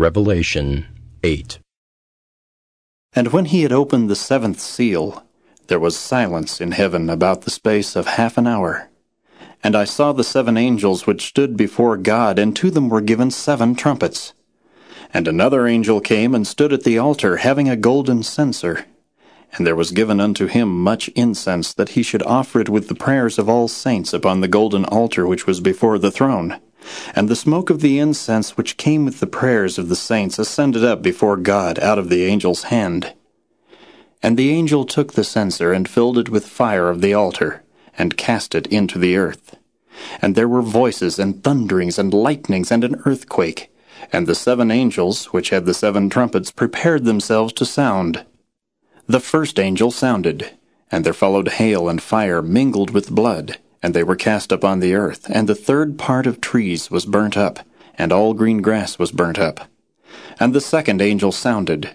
Revelation 8. And when he had opened the seventh seal, there was silence in heaven about the space of half an hour. And I saw the seven angels which stood before God, and to them were given seven trumpets. And another angel came and stood at the altar, having a golden censer. And there was given unto him much incense, that he should offer it with the prayers of all saints upon the golden altar which was before the throne. And the smoke of the incense which came with the prayers of the saints ascended up before God out of the angel's hand. And the angel took the censer and filled it with fire of the altar, and cast it into the earth. And there were voices and thunderings and lightnings and an earthquake. And the seven angels, which had the seven trumpets, prepared themselves to sound. The first angel sounded, and there followed hail and fire mingled with blood and they were cast upon the earth, and the third part of trees was burnt up, and all green grass was burnt up. And the second angel sounded,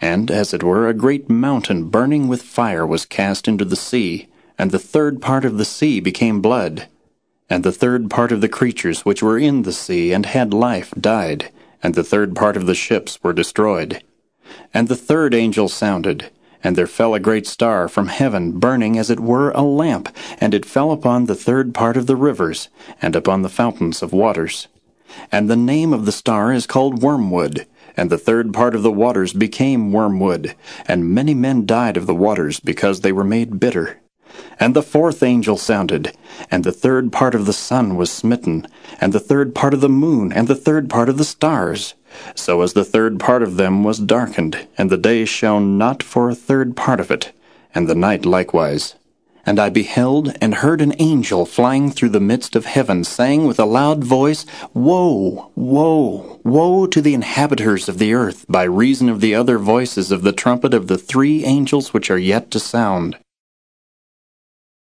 and, as it were, a great mountain burning with fire was cast into the sea, and the third part of the sea became blood. And the third part of the creatures which were in the sea and had life died, and the third part of the ships were destroyed. And the third angel sounded, and there fell a great star from heaven, burning as it were a lamp, and it fell upon the third part of the rivers, and upon the fountains of waters. And the name of the star is called Wormwood, and the third part of the waters became wormwood, and many men died of the waters, because they were made bitter. And the fourth angel sounded, and the third part of the sun was smitten, and the third part of the moon, and the third part of the stars. So as the third part of them was darkened, and the day shone not for a third part of it, and the night likewise. And I beheld and heard an angel flying through the midst of heaven, saying with a loud voice, Woe, woe, woe to the inhabitants of the earth, by reason of the other voices of the trumpet of the three angels which are yet to sound.